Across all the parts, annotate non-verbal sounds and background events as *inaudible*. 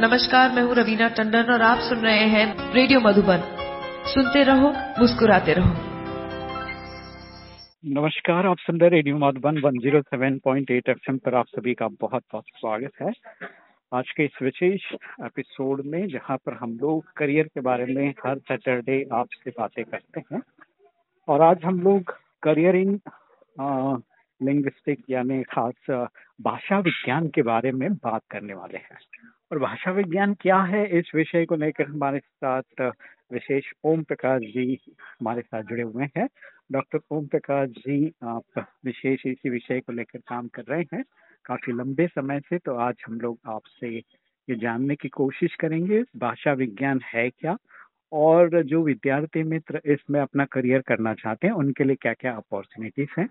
नमस्कार, मैं हूँ रवीना टंडन और आप सुन रहे हैं रेडियो मधुबन। सुनते रहो, मुस्कुराते रहो। नमस्कार, आप सुन रहे रेडियो मधुबन 107.8 एफएम पर आप सभी का बहुत बहुत स्वागत है। आज के इस विशेष एपिसोड में, जहाँ पर हम लोग करियर के बारे में हर सैटरडे आपसे बातें करते हैं, और आज हम लोग करियर इन लिंग्विस्टिक यानी खास भाषा विज्ञान के बारे में बात करने वाले हैं। और भाषा विज्ञान क्या है, इस विषय को लेकर हमारे साथ विशेष ओम प्रकाश जी हमारे साथ जुड़े हुए हैं। डॉक्टर ओम प्रकाश जी, आप विशेष इसी विषय को लेकर काम कर रहे हैं। काफ़ी लंबे समय से तो आज हम लोग आपसे ये जानने की कोशिश करेंगे, भाषा विज्ञान है क्या? और जो विद्यार्थी मित्र इसमें अपना करियर करना चाहते हैं, उनके लिए क्या क्या अपॉर्चुनिटीज़ हैं?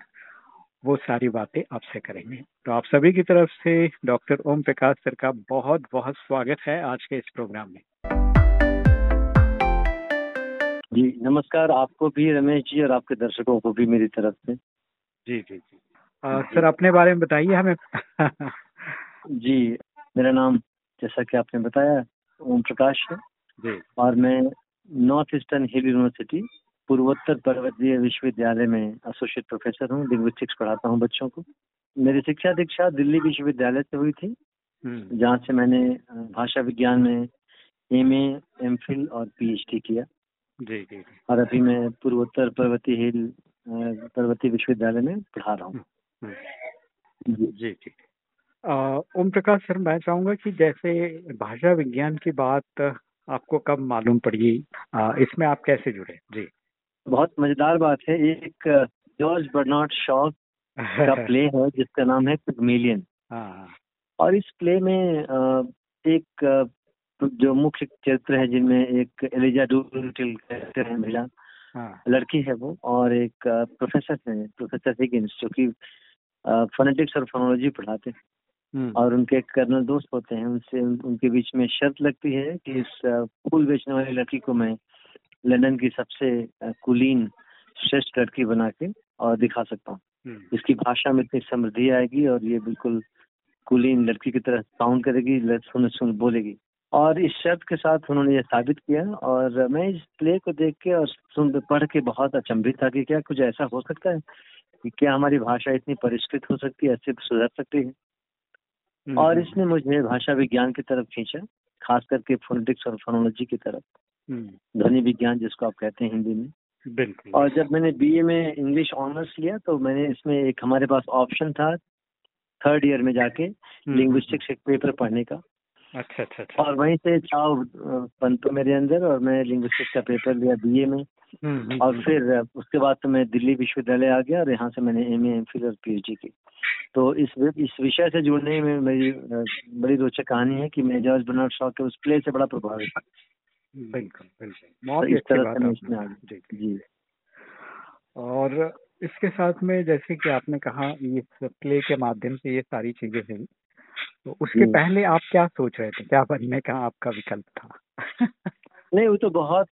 वो सारी बातें आपसे करेंगे। तो आप सभी की तरफ़ से डॉक्टर ओम प्रकाश सर का बहुत बहुत स्वागत है आज के इस प्रोग्राम में। जी नमस्कार आपको भी रमेश जी और आपके दर्शकों को भी मेरी तरफ़ से। जी जी जी। आ, सर अपने बारे में बताइए हमें। *laughs* जी मेरा नाम जैसा कि आपने बताया ओम प्रकाश है। जी। और मैं नॉर्थ ईस्टर्न हिल यूनिवर्सिटी पूर्वोत्तर पर्वतीय विश्वविद्यालय में एसोसिएट प्रोफेसर हूँ लिंग्विस्टिक्स पढ़ाता हूँ बच्चों को। मेरी शिक्षा दीक्षा दिल्ली विश्वविद्यालय से हुई थी हम्म। जहाँ से मैंने भाषा विज्ञान में एम एम फिल और पीएचडी किया। जी जी और अभी मैं पूर्वोत्तर पर्वतीय हिल पर्वतीय विश्वविद्यालय में पढ़ा रहा हूँ। हम्म, हम्म। जी। जी ओम प्रकाश सर मैं चाहूँगा कि जैसे भाषा विज्ञान की बात आपको कब मालूम पड़ी इसमें आप कैसे जुड़े? जी। बहुत मज़ेदार बात है एक जॉर्ज बर्नार्ड शॉ का *laughs* प्ले है जिसका नाम है पिगमेलियन हाँ। और इस प्ले में एक जो मुख्य चरित्र है जिनमें एक एलिजा डूटिल कैरेक्टर है महिला हाँ। लड़की है वो और एक प्रोफेसर है प्रोफेसर हिगिंस जो कि फोनेटिक्स और फोनोलॉजी पढ़ाते हैं हम्म। और उनके कर्नल दोस्त होते हैं उनसे उनके बीच में शर्त लगती है कि इस फूल बेचने वाली लड़की को मैं लंदन की सबसे कुलीन श्रेष्ठ लड़की बना के और दिखा सकता हूँ हम्म। इसकी भाषा में इतनी समृद्धि आएगी और ये बिल्कुल कुलीन लड़की की तरह साउंड करेगी सुन सुन बोलेगी और इस शर्त के साथ उन्होंने ये साबित किया और मैं इस प्ले को देख के और सुन पढ़ के बहुत अचंभित था कि क्या कुछ ऐसा हो सकता है कि क्या हमारी भाषा इतनी परिष्कृत हो सकती है ऐसे सुधर सकती है हम्म, और हम्म। इसने मुझे भाषा विज्ञान की तरफ़ खींचा खास करके फोनेटिक्स और फोनोलॉजी की तरफ़। ध्वनि विज्ञान जिसको आप कहते हैं हिंदी में। बिल्कुल। और जब मैंने बीए में इंग्लिश ऑनर्स लिया तो मैंने इसमें एक हमारे पास ऑप्शन था थर्ड ईयर में जाके लिंग्विस्टिक्स हम्म। एक पेपर पढ़ने का। अच्छा अच्छा अच्छा। और वहीं से चाव पंतो मेरे अंदर और मैं लिंग्विस्टिक्स का पेपर लिया बीए में। हम्म, और फिर उसके बाद तो मैं दिल्ली विश्वविद्यालय आ गया और यहाँ से मैंने एम एम फिल और पीएचडी की। तो इस इस विषय से जुड़ने में मेरी बड़ी रोचक कहानी है कि मैं जॉर्ज बर्नार्ड शॉ के उस प्ले से बड़ा प्रभावित था बिल्कुल बिल्कुल। बहुत ही अच्छी बात जी। जी। और इसके साथ में जैसे कि आपने कहा इस प्ले के माध्यम से ये सारी चीज़ें हुई। तो उसके पहले आप क्या सोच रहे थे? क्या बनने का आपका विकल्प था? नहीं वो तो बहुत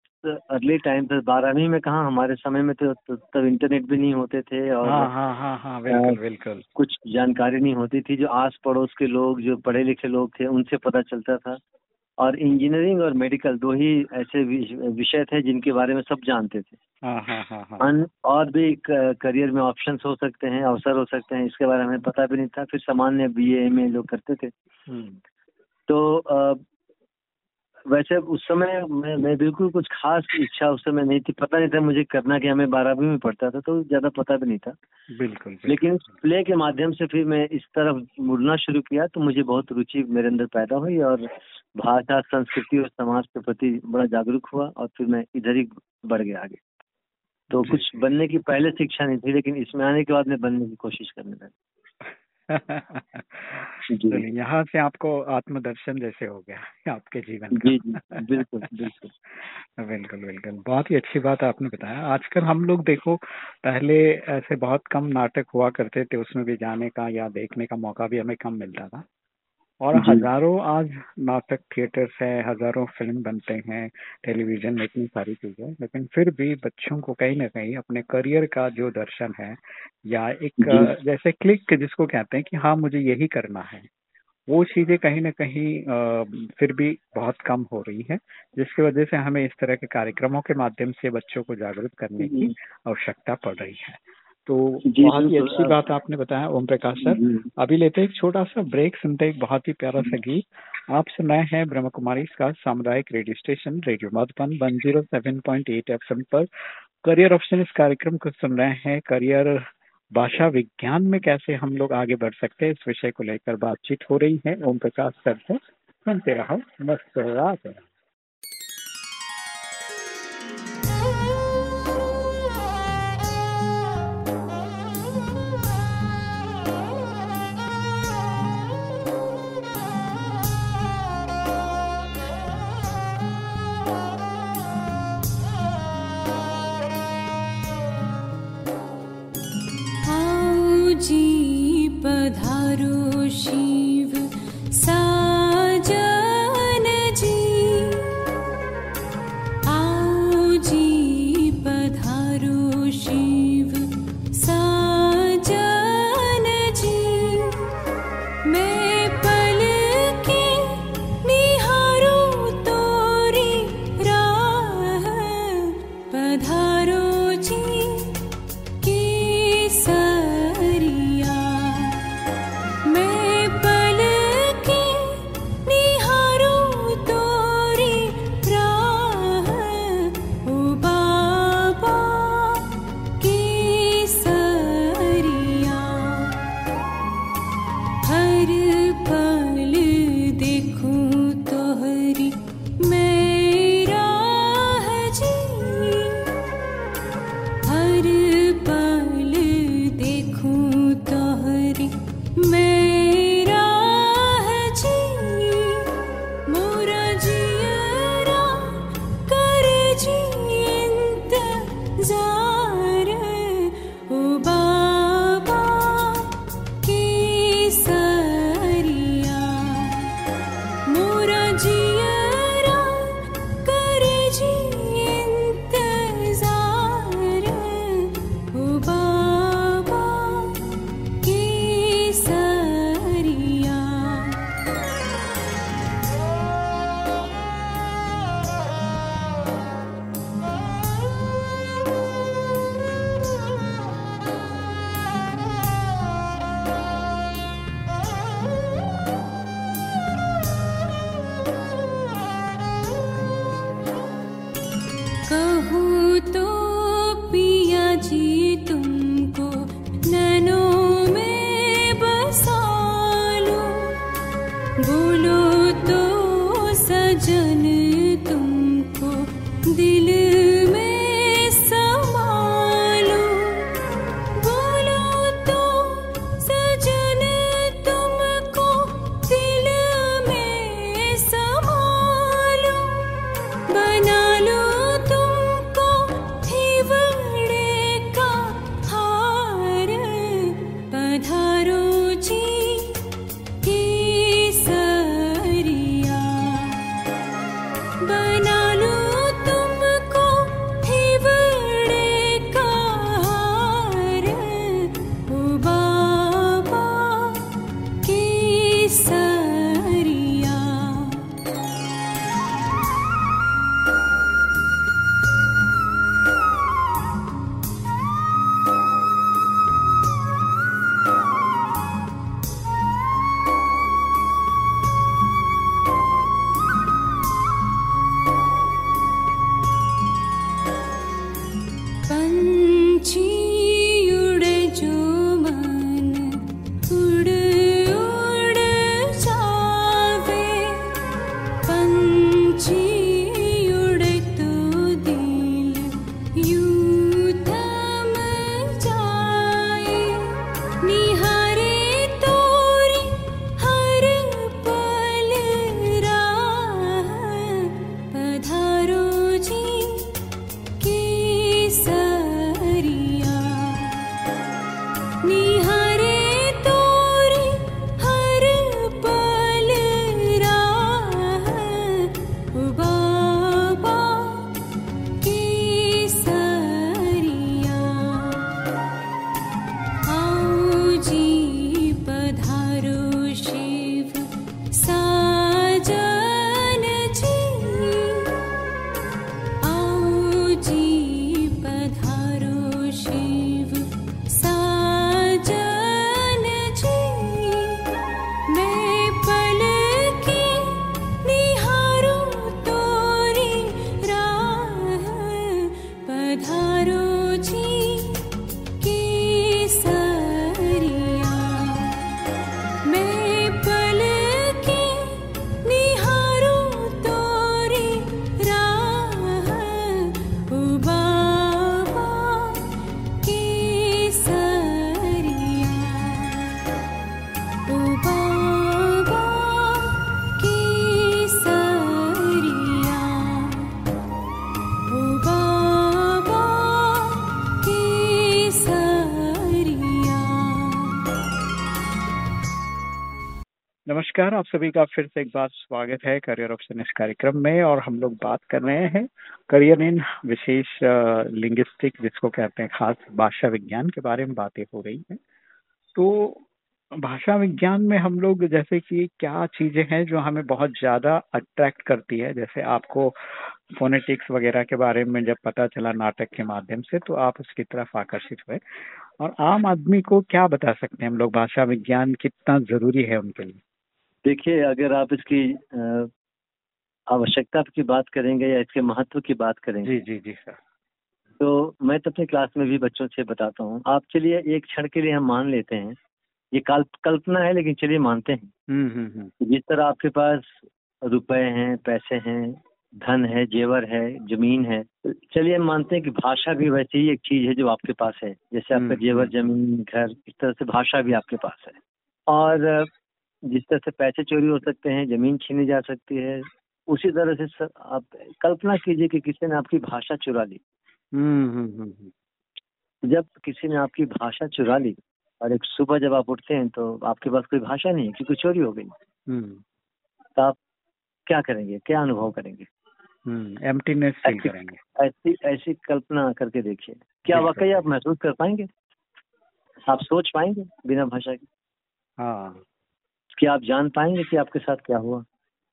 अर्ली टाइम था बारहवीं में कहा हमारे समय में तो तब तो, इंटरनेट भी नहीं होते थे और हाँ हाँ हाँ हाँ बिल्कुल बिल्कुल। कुछ जानकारी नहीं होती थी। जो आस पड़ोस के लोग जो पढ़े लिखे लोग थे उनसे पता चलता था। और इंजीनियरिंग और मेडिकल दो ही ऐसे विषय थे जिनके बारे में सब जानते थे। आहा, हाँ, हाँ, और भी करियर में ऑप्शन हो सकते हैं अवसर हो सकते हैं इसके बारे में पता भी नहीं था। फिर सामान्य बी एम ए लोग करते थे। हम्म। तो वैसे उस समय मैं मैं बिल्कुल कुछ खास इच्छा उस समय नहीं थी। पता नहीं था मुझे करना क्या मैं बारहवीं में पढ़ता था तो ज़्यादा पता भी नहीं था। बिल्कुल, बिल्कुल। लेकिन प्ले के माध्यम से फिर मैं इस तरफ़ मुड़ना शुरू किया तो मुझे बहुत रुचि मेरे अंदर पैदा हुई और भाषा संस्कृति और समाज के प्रति बड़ा जागरूक हुआ और फिर मैं इधर ही बढ़ गया आगे। तो कुछ बनने की पहले शिक्षा नहीं थी लेकिन इसमें आने के बाद मैं बनने की कोशिश करने लगा। चलिए यहाँ से आपको आत्मदर्शन जैसे हो गया आपके जीवन का। जी जी बिल्कुल बिल्कुल। बिल्कुल बिल्कुल। बहुत ही अच्छी बात आपने बताया। आजकल हम लोग देखो पहले ऐसे बहुत कम नाटक हुआ करते थे उसमें भी जाने का या देखने का मौका भी हमें कम मिलता था। और हज़ारों आज नाटक थिएटर्स है हज़ारों फ़िल्म बनते हैं टेलीविज़न में इतनी सारी चीज़ें लेकिन फिर भी बच्चों को कहीं ना कहीं अपने करियर का जो दर्शन है या एक जैसे क्लिक जिसको कहते हैं कि हाँ मुझे यही करना है वो चीज़ें कहीं ना कहीं फिर भी बहुत कम हो रही है जिसकी वजह से हमें इस तरह के कार्यक्रमों के माध्यम से बच्चों को जागरूक करने की आवश्यकता पड़ रही है। तो बहुत ही अच्छी बात आपने बताया ओम प्रकाश सर। अभी लेते हैं एक छोटा सा ब्रेक सुनते एक बहुत ही प्यारा सा गीत। आप सुन रहे हैं ब्रह्म कुमारी का सामुदायिक radio station radio Madhuban one zero seven point eight F पर। करियर ऑप्शन इस कार्यक्रम को सुन रहे हैं। करियर भाषा विज्ञान में कैसे हम लोग आगे बढ़ सकते हैं इस विषय को लेकर बातचीत हो रही है। ओम प्रकाश सर से सुनते रहो मस्त रात। नमस्कार, आप सभी का फिर से एक बार स्वागत है करियर ऑप्शन इस कार्यक्रम में और हम लोग बात कर रहे हैं करियर इन विशेष लिंग्विस्टिक जिसको कहते हैं, खास भाषा विज्ञान के बारे में बातें हो रही हैं। तो भाषा विज्ञान में हम लोग जैसे कि क्या चीज़ें हैं जो हमें बहुत ज़्यादा अट्रैक्ट करती है? जैसे आपको फोनेटिक्स वगैरह के बारे में जब पता चला नाटक के माध्यम से तो आप उसकी तरफ़ आकर्षित हुए। और आम आदमी को क्या बता सकते हैं हम लोग? भाषा विज्ञान कितना ज़रूरी है उनके लिए? देखिए अगर आप इसकी आवश्यकता की बात करेंगे या इसके महत्व की बात करेंगे जी जी जी सर। तो मैं तो अपनी क्लास में भी बच्चों से बताता हूँ। आप चलिए एक क्षण के लिए हम मान लेते हैं। ये कल्प कल्पना है लेकिन चलिए मानते हैं। हम्म, हम्म, हम्म। जिस तरह आपके पास रुपए हैं पैसे हैं धन है जेवर है ज़मीन है चलिए हम मानते हैं कि भाषा भी वैसे ही एक चीज़ है जो आपके पास है। जैसे आपका जेवर ज़मीन घर इस तरह से भाषा भी आपके पास है। और जिस तरह से पैसे चोरी हो सकते हैं ज़मीन छीनी जा सकती है उसी तरह से सर आप कल्पना कीजिए कि किसी ने आपकी भाषा चुरा ली। जब किसी ने आपकी भाषा चुरा ली और एक सुबह जब आप उठते हैं तो आपके पास कोई भाषा नहीं है क्योंकि चोरी हो गई। हम्म। तो आप क्या करेंगे? क्या अनुभव करेंगे? एम्प्टीनेस हम्म, फील करेंगे। ऐसी ऐसी कल्पना करके देखिए। क्या वाकई आप महसूस कर पाएँगे? आप सोच पाएँगे बिना भाषा के? हाँ। क्या आप जान पाएँगे कि आपके साथ क्या हुआ?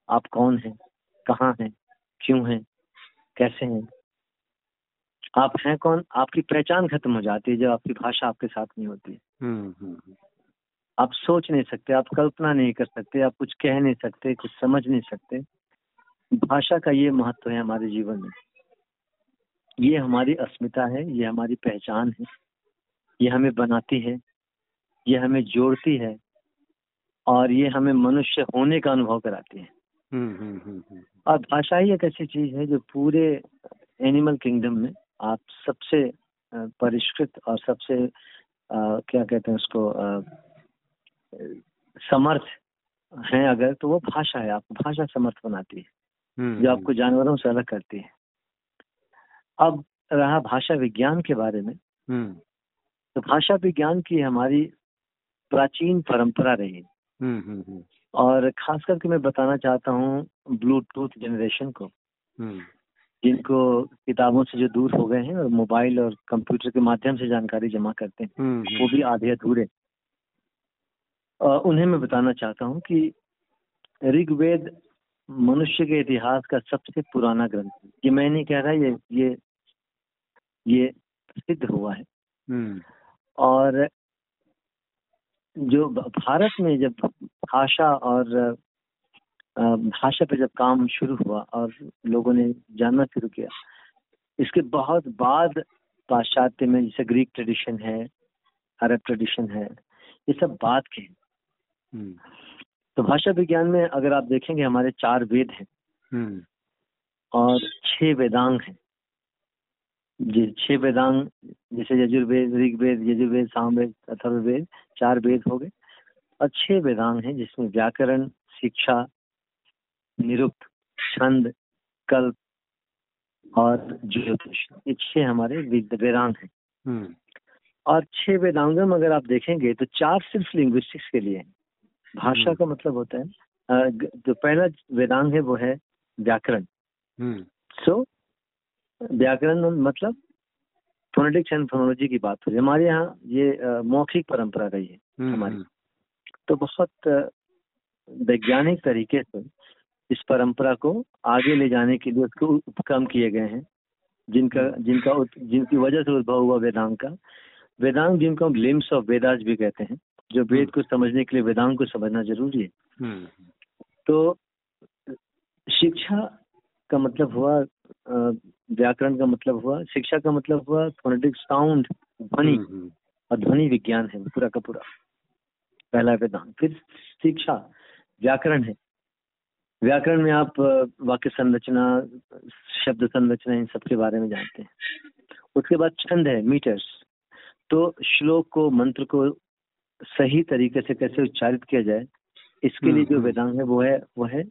आप कौन हैं? कहाँ हैं? क्यों हैं? कैसे हैं? आप हैं कौन? आपकी पहचान खत्म हो जाती है जब आपकी भाषा आपके साथ नहीं होती है। हम्म, हम्म, आप सोच नहीं सकते आप कल्पना नहीं कर सकते आप कुछ कह नहीं सकते कुछ समझ नहीं सकते। भाषा का ये महत्व है हमारे जीवन में। ये हमारी अस्मिता है ये हमारी पहचान है ये हमें बनाती है ये हमें जोड़ती है और ये हमें मनुष्य होने का अनुभव कराती है। हम्म, हम्म, और भाषा ही एक ऐसी चीज़ है जो पूरे एनिमल किंगडम में आप सबसे परिष्कृत और सबसे आ, क्या कहते हैं उसको आ, समर्थ है अगर तो वो भाषा है। आपको भाषा समर्थ बनाती है हम्म, जो आपको जानवरों से अलग करती है। अब रहा भाषा विज्ञान के बारे में। हम्म। तो भाषा विज्ञान की हमारी प्राचीन परंपरा रही। हम्म, और खास करके मैं बताना चाहता हूँ ब्लूटूथ जनरेशन को। जिनको किताबों से जो दूर हो गए हैं और मोबाइल और कंप्यूटर के माध्यम से जानकारी जमा करते हैं हम्म, वो भी आधे अधूरे। उन्हें मैं बताना चाहता हूँ कि ऋग्वेद मनुष्य के इतिहास का सबसे पुराना ग्रंथ है। ये मैं नहीं कह रहा ये ये ये सिद्ध हुआ है। हम्म। और जो भारत में जब भाषा और भाषा पे जब काम शुरू हुआ और लोगों ने जानना शुरू किया इसके बहुत बाद पाश्चात्य में जैसे ग्रीक ट्रेडिशन है अरब ट्रेडिशन है ये सब बात के हम्म। तो भाषा विज्ञान में अगर आप देखेंगे हमारे चार वेद हैं हम्म। और छह वेदांग हैं जी छह वेदांग जैसे यजुर्वेद ऋग्वेद यजुर्वेद सामवेद अथर्ववेद चार वेद हो गए और छह वेदांग हैं जिसमें व्याकरण शिक्षा निरुक्त छंद कल्प और ज्योतिष ये छह हमारे वेदांग हैं हम्म। और छह वेदांग में अगर आप देखेंगे तो चार सिर्फ़ लिंग्विस्टिक्स के लिए भाषा हम्म। का मतलब होता है जो पहला वेदांग है वो है व्याकरण सो हम्म। so, व्याकरण मतलब फोनेटिक्स एंड फोनोलॉजी की बात हो रही है। हमारे यहाँ ये मौखिक परंपरा रही है हमारी। तो बहुत वैज्ञानिक तरीके से इस परंपरा को आगे ले जाने के लिए उसको उपक्रम किए गए हैं जिनका जिनका जिनकी वजह से उद्भव हुआ वेदांग का। वेदांग जिनको हम लिम्स ऑफ़ वेदास भी कहते हैं जो वेद हम्म। को समझने के लिए वेदांग को समझना ज़रूरी है। हम्म। तो शिक्षा का मतलब हुआ व्याकरण का मतलब हुआ शिक्षा का मतलब हुआ फोनेटिक साउंड ध्वनि। हम्म, और ध्वनि विज्ञान है पूरा का पूरा। पहला वेदांत। फिर शिक्षा व्याकरण है। व्याकरण में आप वाक्य संरचना शब्द संरचना इन सब के बारे में जानते हैं। उसके बाद छंद है मीटर्स तो श्लोक को मंत्र को सही तरीके से कैसे उच्चारित किया जाए इसके लिए जो हम्म, हम्म। वेदांग है वो है वो है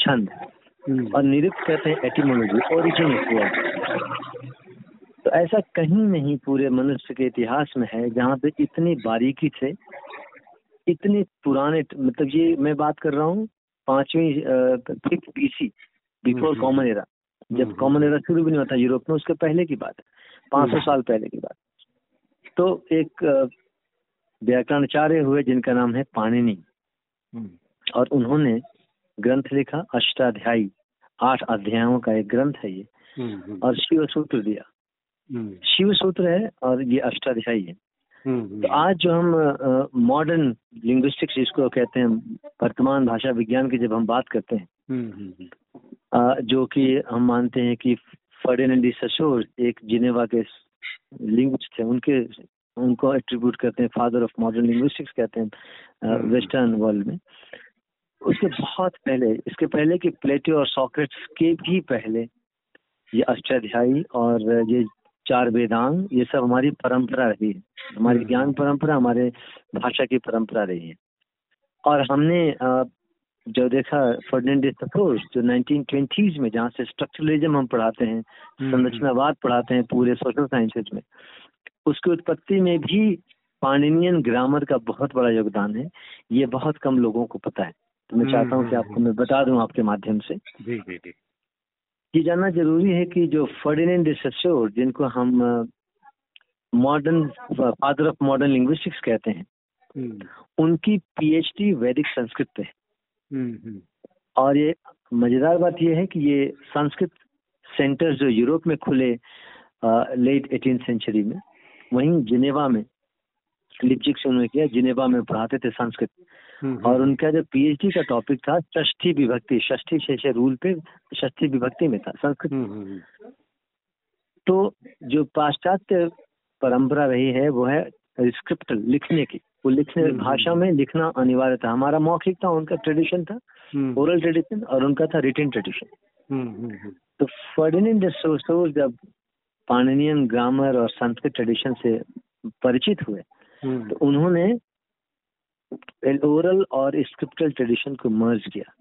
छंद। हम्म। और निरुक्त कहते हैं एटिमोलॉजी ओरिजिन ऑफ़ तो ऐसा कहीं नहीं पूरे मनुष्य के इतिहास में है जहाँ पे इतनी बारीकी से इतने पुराने मतलब ये मैं बात कर रहा हूँ पांचवी fifth BC before common era जब कॉमन एरा शुरू भी नहीं होता यूरोप में उसके पहले की बात है पाँच सौ साल पहले की बात। तो एक व्याकरणाचार्य हुए जिनका नाम है पाणिनि। और उन्होंने ग्रंथ लिखा अष्टाध्यायी। आठ अध्यायों का एक ग्रंथ है ये। हम्म, हम्म। और शिव सूत्र दिया। हम्म। शिव सूत्र है और ये अष्टाध्यायी है। तो आज जो हम मॉडर्न लिंग्विस्टिक्स जिसको कहते हैं वर्तमान भाषा विज्ञान की जब हम बात करते हैं आ, जो कि हम मानते हैं कि फर्डिनेंडी सशोर एक जिनेवा के लिंग्विस्ट थे उनके उनको एट्रीब्यूट करते हैं फादर ऑफ़ मॉडर्न लिंग्विस्टिक्स कहते हैं वेस्टर्न वर्ल्ड में। उसके बहुत पहले इसके पहले कि प्लेटो और सॉकेट्स के भी पहले ये अष्टाध्यायी और ये चार वेदांग ये सब हमारी परंपरा रही है हमारी हम्म। ज्ञान परंपरा हमारे भाषा की परंपरा रही है और हमने जो देखा फर्डिनेंड जो नाइनटीन ट्वेंटीज में जहाँ से स्ट्रक्चरलिज्म हम पढ़ाते हैं हम्म। संरचनावाद पढ़ाते हैं पूरे सोशल साइंसेज में उसकी उत्पत्ति में भी पाणिनियन ग्रामर का बहुत बड़ा योगदान है ये बहुत कम लोगों को पता है तो मैं चाहता हूँ कि हम्म, आपको मैं बता दूँ आपके माध्यम से। जी जी जी। ये जानना ज़रूरी है कि जो फर्डिनेंड ससोर जिनको हम modern father of modern linguistics कहते हैं हम्म। उनकी पीएचडी वैदिक संस्कृत पे हम्म, और ये मज़ेदार बात ये है कि ये संस्कृत सेंटर जो यूरोप में खुले लेट एटीन सेंचुरी में वहीं जिनेवा में लिपजिक से उन्होंने किया जिनेवा में पढ़ाते थे संस्कृत। हम्म, हम्म। और उनका जो पीएचडी का टॉपिक था षष्ठी विभक्ति षष्ठी शेष रूल पे षष्ठी विभक्ति में था संस्कृत। हम्म, तो जो पाश्चात्य परंपरा रही है वो है स्क्रिप्ट लिखने की। वो लिखने भाषा में लिखना अनिवार्य था। हमारा मौखिक था उनका ट्रेडिशन था ओरल ट्रेडिशन और उनका था रिटर्न ट्रेडिशन तो फर्डिनेंड सोसोर जब पाणिनियन ग्रामर और संस्कृत ट्रेडिशन से परिचित हुए तो उन्होंने ओरल और स्क्रिप्टल ट्रेडिशन को मर्ज किया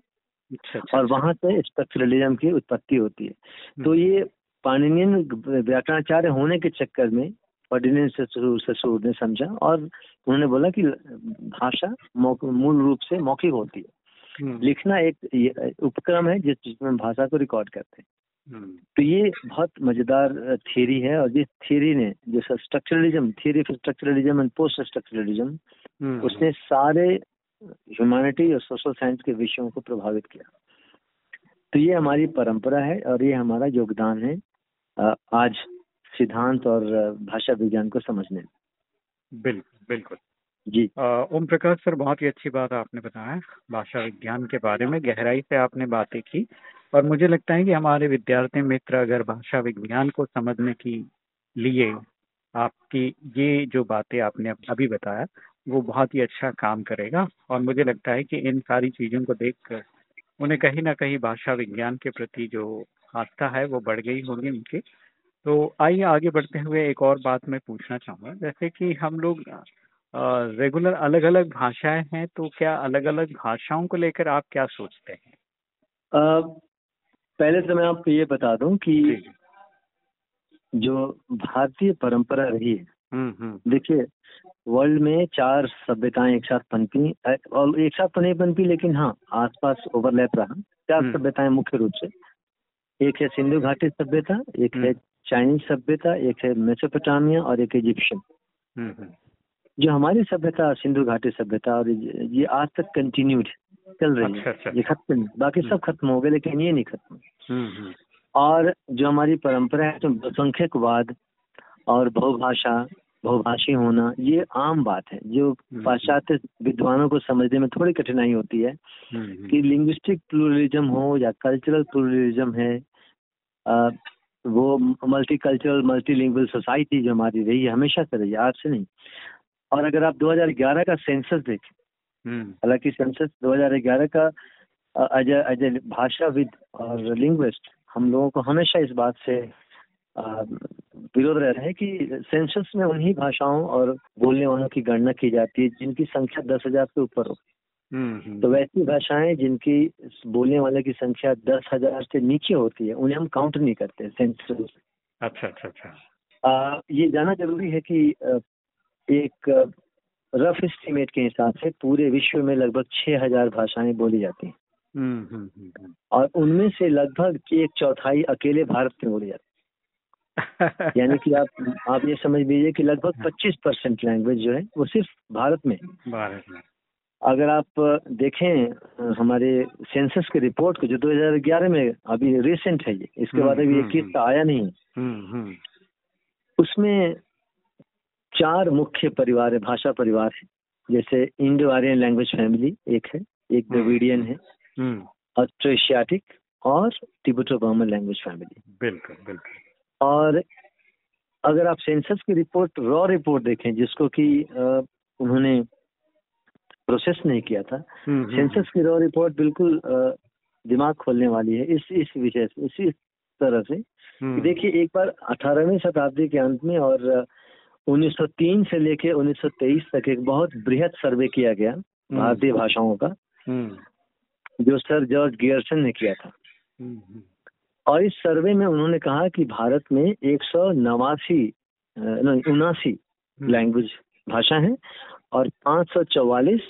अच्छा, अच्छा, और अच्छा। वहाँ से स्ट्रक्चरलिज्म की उत्पत्ति होती है हम्म। तो ये पाणिनियन व्याकरणाचार्य होने के चक्कर में फर्डिनेंड ससुर ने समझा और उन्होंने बोला कि भाषा मूल रूप से मौखिक होती है हम्म। लिखना एक उपक्रम है जिस जिसमें भाषा को रिकॉर्ड करते हैं हम्म। तो ये बहुत मज़ेदार थियरी है और जिस थियरी ने जो structuralism theory of structuralism and post structuralism उसने सारे ह्यूमैनिटी और सोशल साइंस के विषयों को प्रभावित किया। तो ये हमारी परंपरा है और ये हमारा योगदान है आज सिद्धांत और भाषा विज्ञान को समझने में। बिल्कुल बिल्कुल। जी। ओम प्रकाश सर बहुत ही अच्छी बात आपने बताया भाषा विज्ञान के बारे में गहराई से आपने बातें की और मुझे लगता है कि हमारे विद्यार्थी मित्र अगर भाषा विज्ञान को समझने की लिए आपकी ये जो बातें आपने अभी बताया वो बहुत ही अच्छा काम करेगा और मुझे लगता है कि इन सारी चीज़ों को देखकर उन्हें कहीं ना कहीं भाषा विज्ञान के प्रति जो आस्था है वो बढ़ गई होगी उनकी। तो आइए आगे बढ़ते हुए एक और बात मैं पूछना चाहूँगा। जैसे कि हम लोग रेगुलर अलग अलग भाषाएँ हैं तो क्या अलग अलग भाषाओं को लेकर आप क्या सोचते हैं? पहले तो मैं आपको ये बता दूँ कि जो भारतीय परंपरा रही है। देखिए वर्ल्ड में चार सभ्यताएँ एक साथ पनपी और एक साथ तो नहीं पनपी लेकिन हाँ आसपास ओवरलैप रहा। चार हम्म। सभ्यताएँ मुख्य रूप से। एक है सिंधु घाटी सभ्यता एक है चाइनीज़ सभ्यता एक है मेसोपोटामिया और एक इजिप्शियन। जो हमारी सभ्यता सिंधु घाटी सभ्यता और ये आज तक कंटिन्यूड चल रही अच्छा, है। अच्छा, ये खत्म नहीं बाकी सब खत्म हो गए लेकिन ये नहीं खत्म। हम्म, हम्म। और जो हमारी परंपरा है तो बहुसंख्यकवाद और बहुभाषा बहुभाषी होना ये आम बात है जो हम्म, पाश्चात्य विद्वानों को समझने में थोड़ी कठिनाई होती है कि लिंग्विस्टिक प्लूरलिज्म हो या कल्चरल प्लूरलिज्म है आ, वो multi cultural multi lingual society जो हमारी रही है हमेशा से रही है आज से नहीं। और अगर आप 2011 का सेंसस देखें हम्म। हालाँकि सेंसस 2011 का एज एज भाषाविद और लिंग्विस्ट हम लोगों को हमेशा इस बात से विरोध रह रहा है कि सेंसस में उन्हीं भाषाओं और बोलने वालों की गणना की जाती है जिनकी संख्या दस हज़ार से ऊपर हो। हम्म, हम्म। तो वैसी भाषाएँ जिनकी बोलने वाले की संख्या दस हज़ार से नीचे होती है उन्हें हम काउंट नहीं करते सेंसस अच्छा अच्छा अच्छा। ये जाना ज़रूरी है कि एक रफ एस्टिमेट के हिसाब से पूरे विश्व में लगभग छह हज़ार भाषाएँ बोली जाती हैं। हम्म, और उनमें से लगभग एक चौथाई अकेले भारत में बोली जाती है। यानी कि आप आप ये समझ लीजिए कि लगभग 25 परसेंट लैंग्वेज जो है वो सिर्फ़ भारत में। भारत में। अगर आप देखें हमारे सेंसस के रिपोर्ट को जो 2011 में अभी रिसेंट है ये इसके बाद अभी ये किस्त आया नहीं उसमें चार मुख्य परिवार है भाषा परिवार है। जैसे इंडो आर्यन लैंग्वेज फैमिली एक है एक द्रविडियन है ऑस्ट्रेशियाटिक हम्म। और टिबेटो बर्मन लैंग्वेज फैमिली बिल्कुल बिल्कुल। और अगर आप सेंसस की रिपोर्ट रॉ रिपोर्ट देखें जिसको कि उन्होंने प्रोसेस नहीं किया था सेंसस हम्म, हम्म, की रॉ रिपोर्ट बिल्कुल दिमाग खोलने वाली है इस इस विषय से इसी तरह से। देखिए एक बार अठारहवीं शताब्दी के अंत में और 1903 से लेके 1923 तक एक बहुत बृहद सर्वे किया गया हम्म। भारतीय भाषाओं का हम्म। जो सर जॉर्ज गियर्सन ने किया था। हम्म, और इस सर्वे में उन्होंने कहा कि भारत में एक सौ नवासी उनासी लैंग्वेज भाषा है और पाँच सौ चौवालीस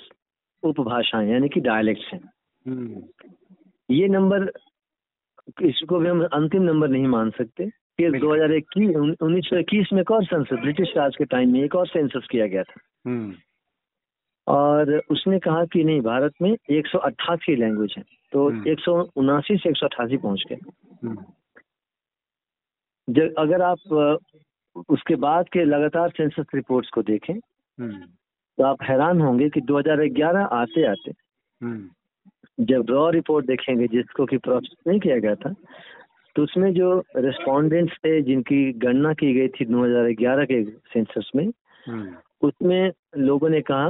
उपभाषाएँ यानी कि डायलेक्ट्स हैं। ये नंबर इसको भी हम अंतिम नंबर नहीं मान सकते। फिर दो हज़ार इक्कीस उन्नीस सौ इक्कीस में एक और सेंसस ब्रिटिश राज के टाइम में एक और सेंसस किया गया था। हम्म। और उसने कहा कि नहीं भारत में एक सौ अट्ठासी लैंग्वेज है तो हम्म। एक सौ एक सौ अट्ठासी पहुँच गए हम्म। जब अगर आप उसके बाद के लगातार सेंसस रिपोर्ट्स को देखें तो आप हैरान होंगे कि 2011 आते आते जब रॉ रिपोर्ट देखेंगे जिसको कि प्रोसेस नहीं किया गया था तो उसमें जो रेस्पोंडेंट्स थे जिनकी गणना की गई थी 2011 के सेंसस में हम्म। उसमें लोगों ने कहा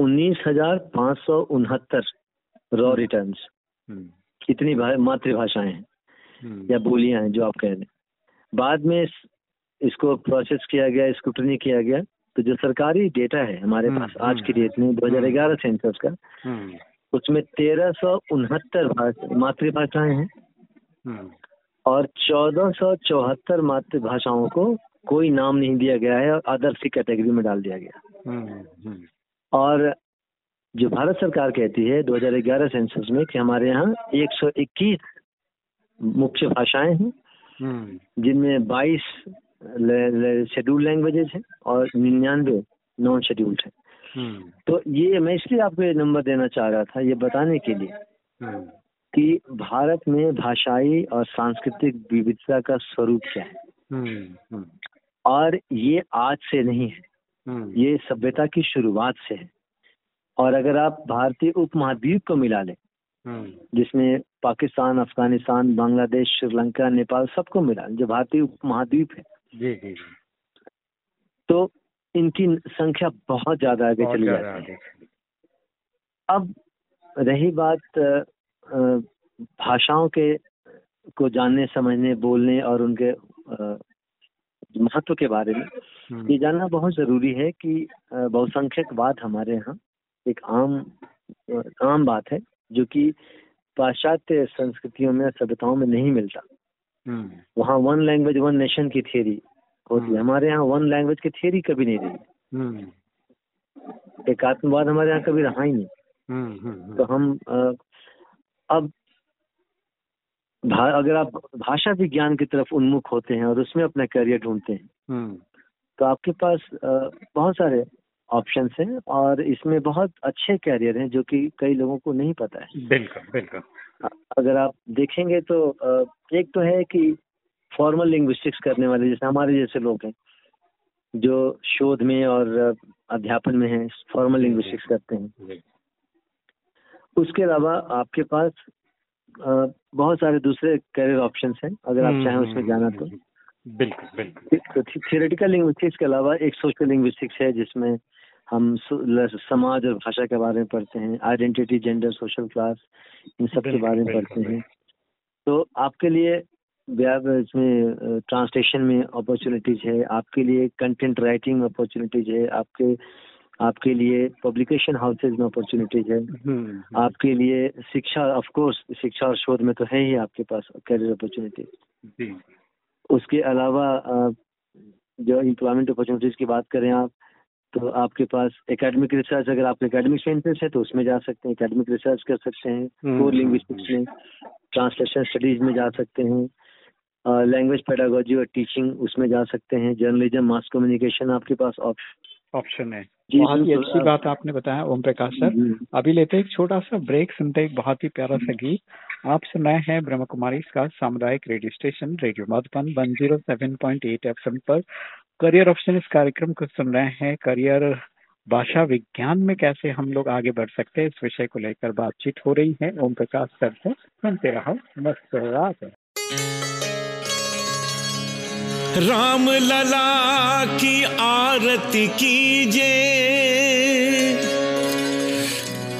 उन्नीस हज़ार पाँच सौ उनहत्तर रॉ रिटर्न कितनी मातृभाषाएँ हैं हम्म। या बोलियाँ हैं जो आप कह रहे हैं। बाद में इस, इसको प्रोसेस किया गया स्क्रूटनी किया गया तो जो सरकारी डेटा है हमारे हम्म, पास आज की डेट में 2011 सेंसस का उसमें तेरह सौ उनहत्तर मातृभाषाएँ हैं। और चौदह सौ चौहत्तर मातृभाषाओं को कोई नाम नहीं दिया गया है और अदर सी कैटेगरी में डाल दिया गया। हम्म, हम्म। और जो भारत सरकार कहती है 2011 सेंसस में कि हमारे यहाँ 121 मुख्य भाषाएँ हैं हम्म। जिनमें 22 शेड्यूल लैंग्वेजेस हैं और निन्यानवे नॉन शेड्यूल्ड हैं तो ये मैं इसलिए आपको ये नंबर देना चाह रहा था ये बताने के लिए कि भारत में भाषाई और सांस्कृतिक विविधता का स्वरूप क्या है हम्म, हम्म। और ये आज से नहीं है हम्म। ये सभ्यता की शुरुआत से है। और अगर आप भारतीय उपमहाद्वीप को मिला लें जिसमें पाकिस्तान अफ़गानिस्तान बांग्लादेश श्रीलंका नेपाल सबको मिला जो भारतीय उपमहाद्वीप है। जी जी तो इनकी संख्या बहुत ज़्यादा आगे चली जाती है। अब रही बात भाषाओं के को जानने समझने बोलने और उनके महत्व के बारे में। हम्म। ये जानना बहुत ज़रूरी है कि बहुसंख्यक हमारे यहाँ एक आम आम बात है जो कि पाश्चात्य संस्कृतियों में सभ्यताओं में नहीं मिलता। हम्म। वहाँ वन लैंग्वेज वन नेशन की थियरी होती है। हम्म। हमारे यहाँ वन लैंग्वेज की थियरी कभी नहीं रही। एक आत्मवाद हमारे यहाँ कभी रहा ही नहीं। तो हम अब अगर आप भाषा विज्ञान की तरफ़ उन्मुख होते हैं और उसमें अपना करियर ढूंढते हैं हम्म। तो आपके पास बहुत सारे ऑप्शन हैं और इसमें बहुत अच्छे कैरियर हैं जो कि कई लोगों को नहीं पता है। बिल्कुल बिल्कुल। अगर आप देखेंगे तो एक तो है कि फॉर्मल लिंग्विस्टिक्स करने वाले जैसे हमारे जैसे लोग हैं जो शोध में और अध्यापन में हैं फॉर्मल लिंग्विस्टिक्स करते हैं। उसके अलावा आपके पास बहुत सारे दूसरे करियर ऑप्शन हैं अगर आप चाहें उसमें जाना तो। बिल्कुल बिल्कुल। तो थियोरेटिकल लिंग्विस्टिक्स के अलावा एक सोशल लिंग्विस्टिक्स है जिसमें हम समाज और भाषा के बारे में पढ़ते हैं आइडेंटिटी जेंडर सोशल क्लास इन सब के बारे में पढ़ते हैं। तो आपके लिए इसमें ट्रांसलेशन में अपॉर्चुनिटीज़ है आपके लिए कंटेंट राइटिंग अपॉर्चुनिटीज़ है आपके आपके लिए पब्लिकेशन हाउसेज में अपॉर्चुनिटीज़ है। हम्म, हम्म। आपके लिए शिक्षा ऑफ़ कोर्स शिक्षा और शोध में तो है ही आपके पास करियर अपॉर्चुनिटी उसके अलावा जो एम्प्लॉयमेंट अपॉर्चुनिटीज़ की बात करें आप तो आपके पास एकेडमिक रिसर्च अगर आपके एकेडमिक इंटरेस्ट है तो उसमें जा सकते हैं एकेडमिक रिसर्च कर सकते हैं कोर हम्म, लिंग्विस्टिक्स में ट्रांसलेशन स्टडीज़ में जा सकते हैं लैंग्वेज पेडागोजी और टीचिंग उसमें जा सकते हैं जर्नलिज्म मास कम्युनिकेशन आपके पास ऑप्शन है। बहुत ही अच्छी बात आपने बताया ओम प्रकाश सर। अभी लेते एक छोटा सा ब्रेक सुनते एक बहुत ही प्यारा सा गीत। आप सुनाए हैं ब्रह्म कुमारी इसका सामुदायिक radio station radio Madhuban one zero seven point eight F पर। करियर ऑप्शन इस कार्यक्रम को सुन रहे हैं। करियर भाषा विज्ञान में कैसे हम लोग आगे बढ़ सकते हैं इस विषय को लेकर बातचीत हो रही है। ओम प्रकाश सर से सुनते रहो। मस्त राम लला की आरती कीजे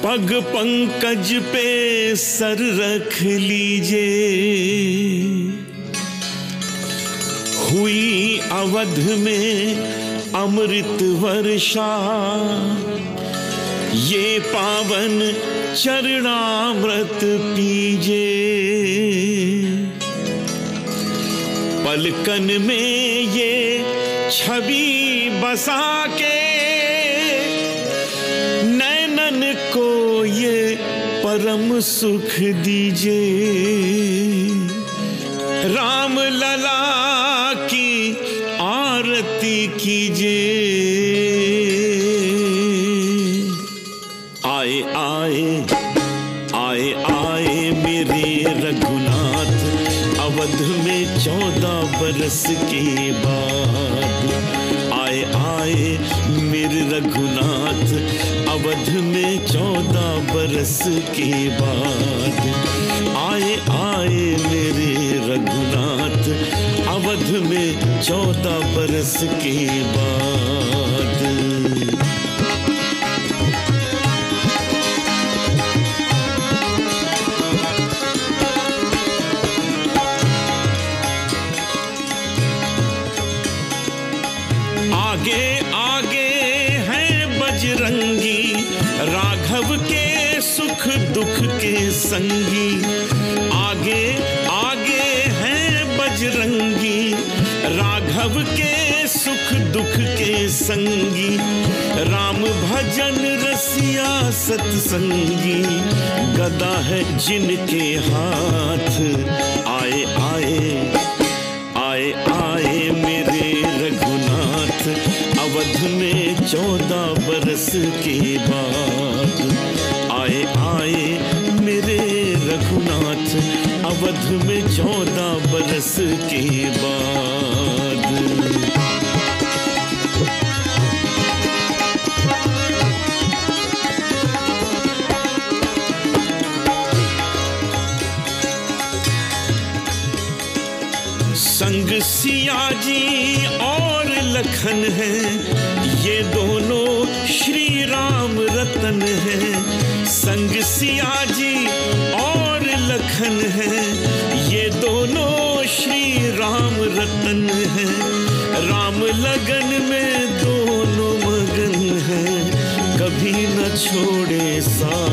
पग पंकज पे सर रख लीजे हुई अवध में अमृत वर्षा। ये पावन चरणामृत पीजे पलकन में ये छवि बसा के नैनन को ये परम सुख दीजिए। राम लला की आरती कीजिए। चौदह बरस के बाद आए आए मेरे रघुनाथ, अवध में चौदह बरस के बाद आए आए मेरे रघुनाथ, अवध में चौदह बरस के बाद संगी। आगे आगे हैं बजरंगी। राघव के सुख दुख के संगी। राम भजन रसिया सत्संगी। गदा है जिनके हाथ। आए आए आए आए मेरे रघुनाथ। अवध में चौदह बरस के बाद अवध में चौदह बरस के बाद। संग सिया जी और लखन है। छोड़े साथ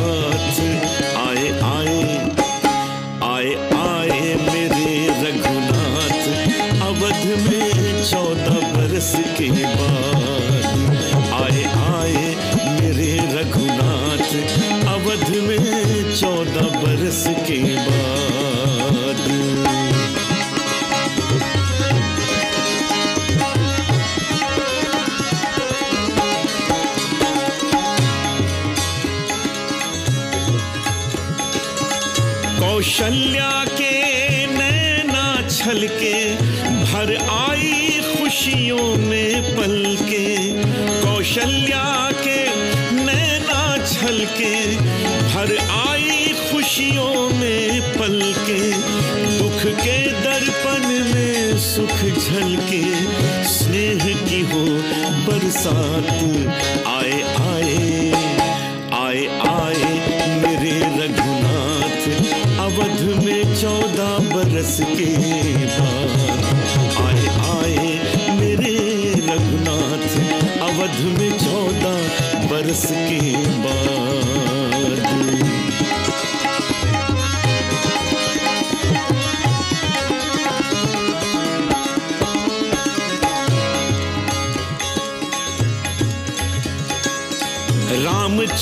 सुख झलके स्नेह की हो, बरसात आए आए आए आए, मेरे रघुनाथ। अवध में चौदह बरस के बाद आए आए, मेरे रघुनाथ। अवध में चौदह बरस के बाद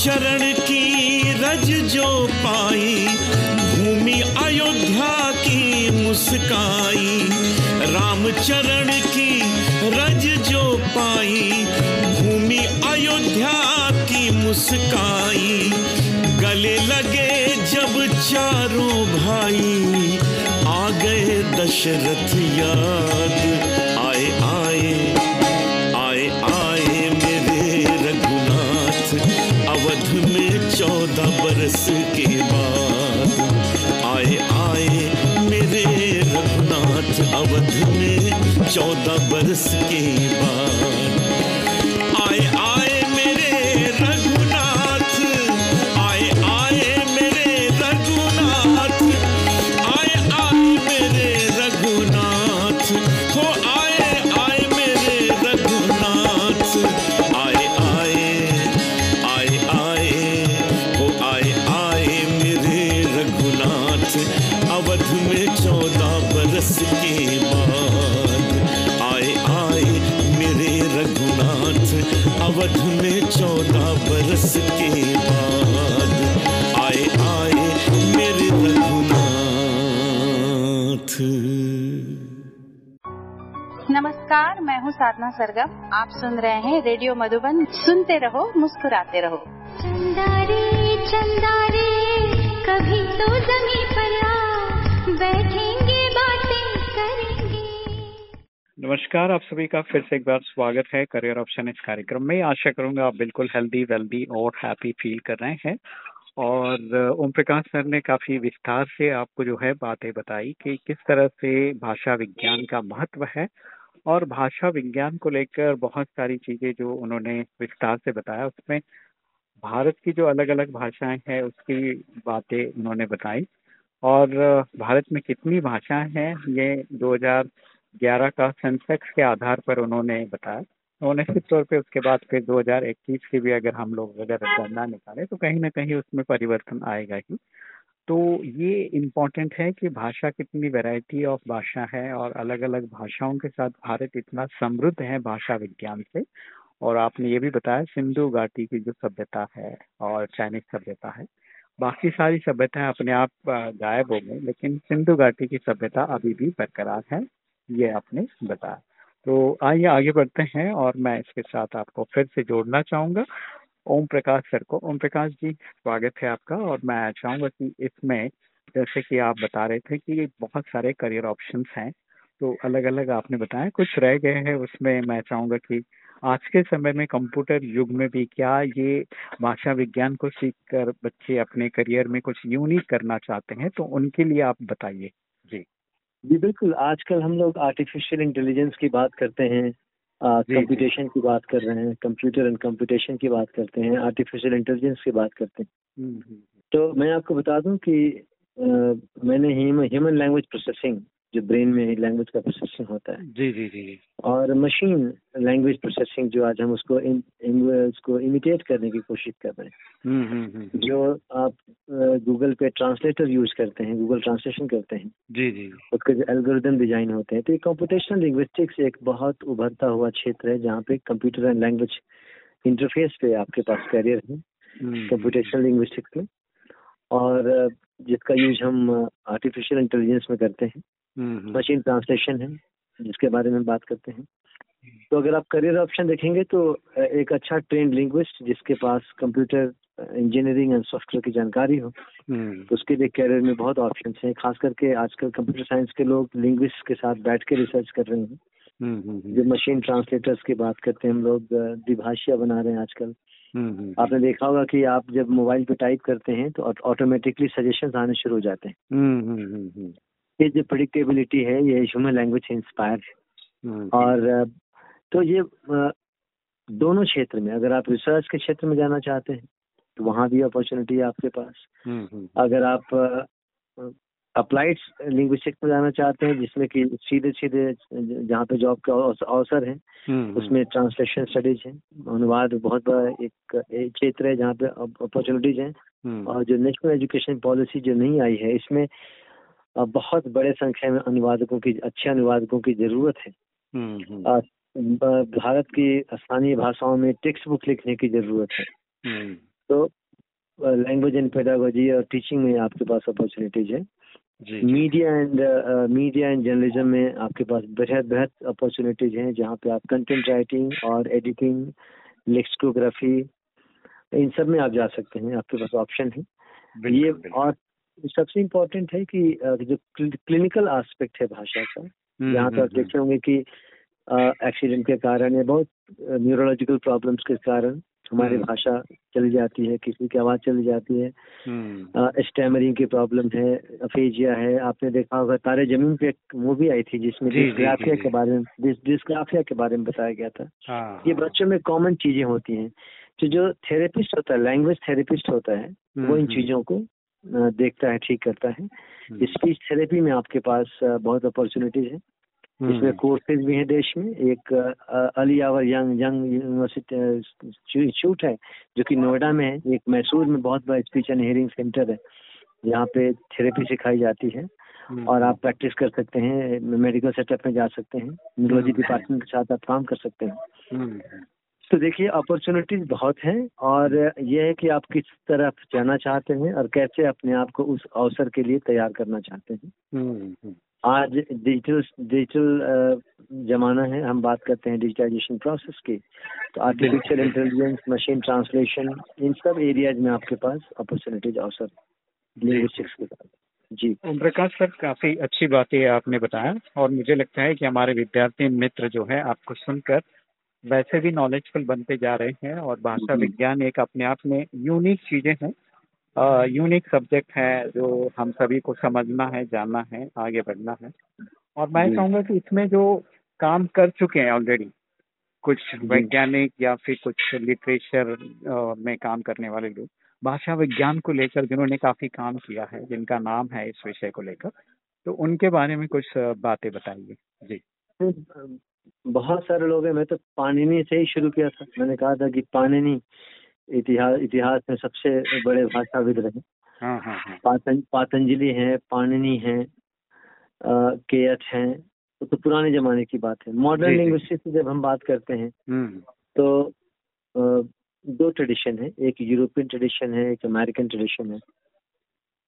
चरण की रज जो पाई, भूमि अयोध्या की मुस्काई। राम चरण की रज जो पाई, भूमि अयोध्या की मुस्काई। गले लगे जब चारों भाई, आ गए दशरथ याद। बरस के बाद आए आए मेरे रघुनाथ अवध में चौदह बरस के बाद। हूँ साधना सरगम आप सुन रहे हैं रेडियो मधुबन। सुनते रहो मुस्कुराते रहो। कभी तो जमी पर बैठेंगे बातें करेंगे। नमस्कार आप सभी का फिर से एक बार स्वागत है करियर ऑप्शन इस कार्यक्रम में। आशा करूँगा आप बिल्कुल हेल्दी वेल्दी और हैप्पी फील कर रहे हैं। और ओम प्रकाश सर ने काफ़ी विस्तार से आपको जो है बातें बताई कि किस तरह से भाषा विज्ञान का महत्व है और भाषा विज्ञान को लेकर बहुत सारी चीज़ें जो उन्होंने विस्तार से बताया, उसमें भारत की जो अलग अलग भाषाएँ हैं, उसकी बातें उन्होंने बताई। और भारत में कितनी भाषाएँ हैं, ये 2011 का सेंसेक्स के आधार पर उन्होंने बताया। तो निश्चित तौर पे उसके बाद फिर 2021 की भी अगर हम लोग अगर गणना निकालें तो कहीं ना कहीं उसमें परिवर्तन आएगा ही। तो ये इम्पोर्टेंट है कि भाषा कितनी वैरायटी ऑफ़ भाषा है और अलग अलग भाषाओं के साथ भारत इतना समृद्ध है भाषा विज्ञान से। और आपने ये भी बताया सिंधु घाटी की जो सभ्यता है और चाइनीज़ सभ्यता है। बाकी सारी सभ्यताएँ अपने आप गायब हो गई, लेकिन सिंधु घाटी की सभ्यता अभी भी बरकरार है, ये आपने बताया। तो आइए आगे बढ़ते हैं और मैं इसके साथ आपको फिर से जोड़ना चाहूँगा। ओम प्रकाश सर को। ओम प्रकाश जी, स्वागत है आपका और मैं चाहूँगा कि इसमें जैसे कि आप बता रहे थे कि बहुत सारे करियर ऑप्शंस हैं तो अलग अलग आपने बताया, कुछ रह गए हैं उसमें। मैं चाहूँगा कि आज के समय में कंप्यूटर युग में भी क्या ये भाषा विज्ञान को सीख कर बच्चे अपने करियर में कुछ यूनिक करना चाहते हैं तो उनके लिए आप बताइए। जी। जी, बिल्कुल। आजकल हम लोग आर्टिफिशियल इंटेलिजेंस की बात करते हैं कंप्यूटेशन की बात कर रहे हैं कंप्यूटर एंड कंप्यूटेशन की बात करते हैं आर्टिफिशियल इंटेलिजेंस की बात करते हैं। हम्म, हम्म, तो मैं आपको बता दूँ कि आ, मैंने ह्यूमन लैंग्वेज प्रोसेसिंग जो ब्रेन में लैंग्वेज का प्रोसेसिंग होता है। जी जी जी। और मशीन लैंग्वेज प्रोसेसिंग जो आज हम उसको इन, इन, उसको इमिटेट करने की कोशिश कर रहे हैं। हम्म, हम्म, हम्म, जो आप गूगल पे ट्रांसलेटर यूज़ करते हैं गूगल ट्रांसलेशन करते हैं। जी जी। उसके जो एल्गोरिदम डिज़ाइन होते हैं तो ये कंप्यूटेशनल लिंग्विस्टिक्स एक बहुत उभरता हुआ क्षेत्र है जहाँ पे कंप्यूटर एंड लैंग्वेज इंटरफेस पे आपके पास करियर है कंप्यूटेशनल लिंग्विस्टिक्स में। और जिसका यूज़ हम आर्टिफिशियल इंटेलिजेंस में करते हैं। मशीन ट्रांसलेशन है जिसके बारे में बात करते हैं। तो अगर आप करियर ऑप्शन देखेंगे तो एक अच्छा ट्रेंड लिंग्विस्ट जिसके पास कंप्यूटर इंजीनियरिंग एंड सॉफ्टवेयर की जानकारी हो तो उसके लिए करियर में बहुत ऑप्शन हैं। खास करके आजकल कंप्यूटर साइंस के लोग लिंग्विस्ट के साथ बैठ के रिसर्च कर रहे हैं। जो मशीन ट्रांसलेटर्स की बात करते हैं हम लोग द्विभाषिया बना रहे हैं आजकल। आपने देखा होगा कि आप जब मोबाइल पे टाइप करते हैं तो ऑटोमेटिकली सजेशन आने शुरू हो जाते हैं। ये जो प्रिडिक्टेबिलिटी है ये ह्यूमन लैंग्वेज से इंस्पायर है। और तो ये दोनों क्षेत्र में अगर आप रिसर्च के क्षेत्र में जाना चाहते हैं तो वहाँ भी अपॉर्चुनिटी है आपके पास। अगर आप अप्लाइड लिंग्विस्टिक्स में जाना चाहते हैं जिसमें कि सीधे सीधे जहाँ पे जॉब के अवसर है उसमें ट्रांसलेशन स्टडीज़ है। अनुवाद बहुत बड़ा एक क्षेत्र है जहाँ पे अपॉर्चुनिटीज़ हैं। और जो नेशनल एजुकेशन पॉलिसी जो नहीं आई है इसमें बहुत बड़े संख्या में अनुवादकों की अच्छे अनुवादकों की ज़रूरत है। भारत की स्थानीय भाषाओं में टेक्स्ट बुक लिखने की ज़रूरत है। तो लैंग्वेज एंड पेडागोजी और टीचिंग में आपके पास अपॉर्चुनिटीज़ है। Media and media and journalism में आपके पास बेहद बेहद अपॉर्चुनिटीज़ हैं जहाँ पे आप कंटेंट राइटिंग और एडिटिंग लेक्सकोग्राफी इन सब में आप जा सकते हैं। आपके पास ऑप्शन है। ये और सबसे इम्पोर्टेंट है कि जो क्लिनिकल एस्पेक्ट है भाषा का। हम्म, यहाँ पे आप हम्म, देखे होंगे कि एक्सीडेंट के कारण या बहुत न्यूरोलॉजिकल प्रॉब्लम्स के कारण हमारी हम्म। भाषा चली जाती है किसी की आवाज़ चली जाती है। स्टैमरिंग की प्रॉब्लम है अफेजिया है आपने देखा होगा तारे ज़मीन पे एक मूवी आई थी जिसमें डिस्ग्राफिया के बारे में डिस्ग्राफिया के बारे में बताया गया था। हाँ, ये हाँ। बच्चों में कॉमन चीज़ें होती हैं। तो जो थेरेपिस्ट होता है लैंग्वेज थेरेपिस्ट होता है वो इन चीज़ों को देखता है ठीक करता है। स्पीच हम्म। थेरेपी में आपके पास बहुत अपॉर्चुनिटीज़ है। इसमें हम्म। कोर्सेज भी हैं देश में। एक Ali Jung young university institute है जो कि नोएडा में है। एक मैसूर में बहुत बड़ा स्पीच एंड हियरिंग सेंटर है। यहाँ पे थेरेपी सिखाई जाती है। हम्म। और आप प्रैक्टिस कर सकते हैं मेडिकल सेटअप में जा सकते हैं। न्यूरोलॉजी डिपार्टमेंट के साथ आप काम कर सकते हैं। तो देखिए अपॉर्चुनिटीज़ बहुत हैं और यह है कि आप किस तरफ़ जाना चाहते हैं और कैसे अपने आप को उस अवसर के लिए तैयार करना चाहते हैं। हम्म, हम्म। आज डिजिटल डिजिटल जमाना है हम बात करते हैं डिजिटाइजेशन प्रोसेस की। तो आर्टिफिशियल इंटेलिजेंस मशीन ट्रांसलेशन इन सब एरियाज़ में आपके पास अपॉर्चुनिटीज़ अवसर लिंग्विस्टिक्स के साथ जी। ओम प्रकाश सर काफ़ी अच्छी बातें आपने बताया और मुझे लगता है कि हमारे विद्यार्थी मित्र जो है आपको सुनकर वैसे भी नॉलेजफुल बनते जा रहे हैं और भाषा विज्ञान एक अपने आप में यूनिक चीज़ें हैं। यूनिक सब्जेक्ट है जो हम सभी को समझना है जानना है आगे बढ़ना है। और मैं चाहूँगा कि इसमें जो काम कर चुके हैं ऑलरेडी कुछ वैज्ञानिक या फिर कुछ लिटरेचर में काम करने वाले लोग भाषा विज्ञान को लेकर जिन्होंने काफ़ी काम किया है जिनका नाम है इस विषय को लेकर तो उनके बारे में कुछ बातें बताइए। जी। बहुत सारे लोग हैं। मैं तो पाणिनि से ही शुरू किया था। मैंने कहा था कि पानिनी इतिहास इतिहास में सबसे बड़े भाषाविद रहे। हाँ, हाँ, हाँ। पातन, पातंजलि है पाणिनि है केयट है। तो, तो पुराने जमाने की बात है। मॉडर्न लिंग्विस्टिक्स से जब हम बात करते हैं हम्म। तो आ, दो ट्रेडिशन है। एक यूरोपियन ट्रेडिशन है एक अमेरिकन ट्रेडिशन है।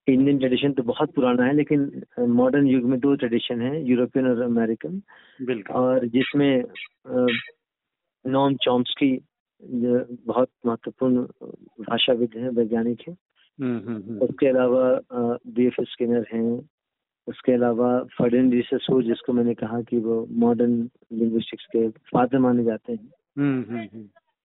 इंडियन ट्रेडिशन तो बहुत पुराना है लेकिन मॉडर्न युग में दो ट्रेडिशन है यूरोपियन और अमेरिकन और जिसमें नॉम चॉम्स्की बहुत महत्वपूर्ण भाषाविद हैं वैज्ञानिक हैं। हम्म, हम्म, हम्म। उसके अलावा बी एफ़ स्किनर हैं। उसके अलावा फर्डिन रिसो जिसको मैंने कहा कि वो मॉडर्न लिंग्विस्टिक्स के फादर माने जाते हैं।